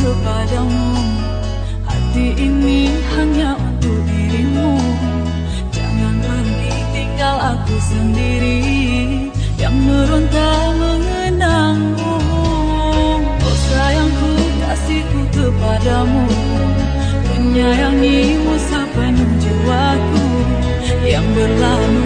kepadamu. Hati ini hanya untuk dirimu. Jangan pergi tinggal aku sendiri Yang nurun mengenangmu. Oh sayangku kasihku kepadamu. Menyayangimu sepenuh jiwaku Yang berlalu.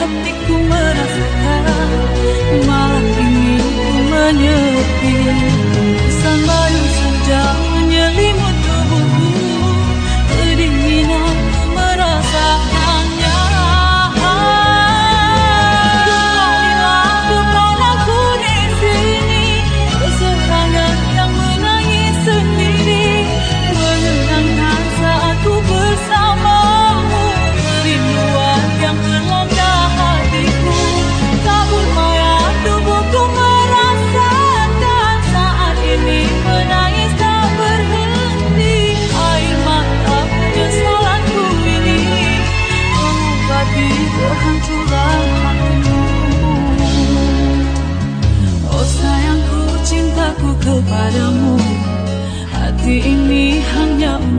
Tapi ku merasakan Malam ini ku menyepi Sampai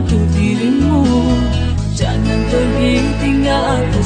untuk dirimu. Jangan pergi tinggal aku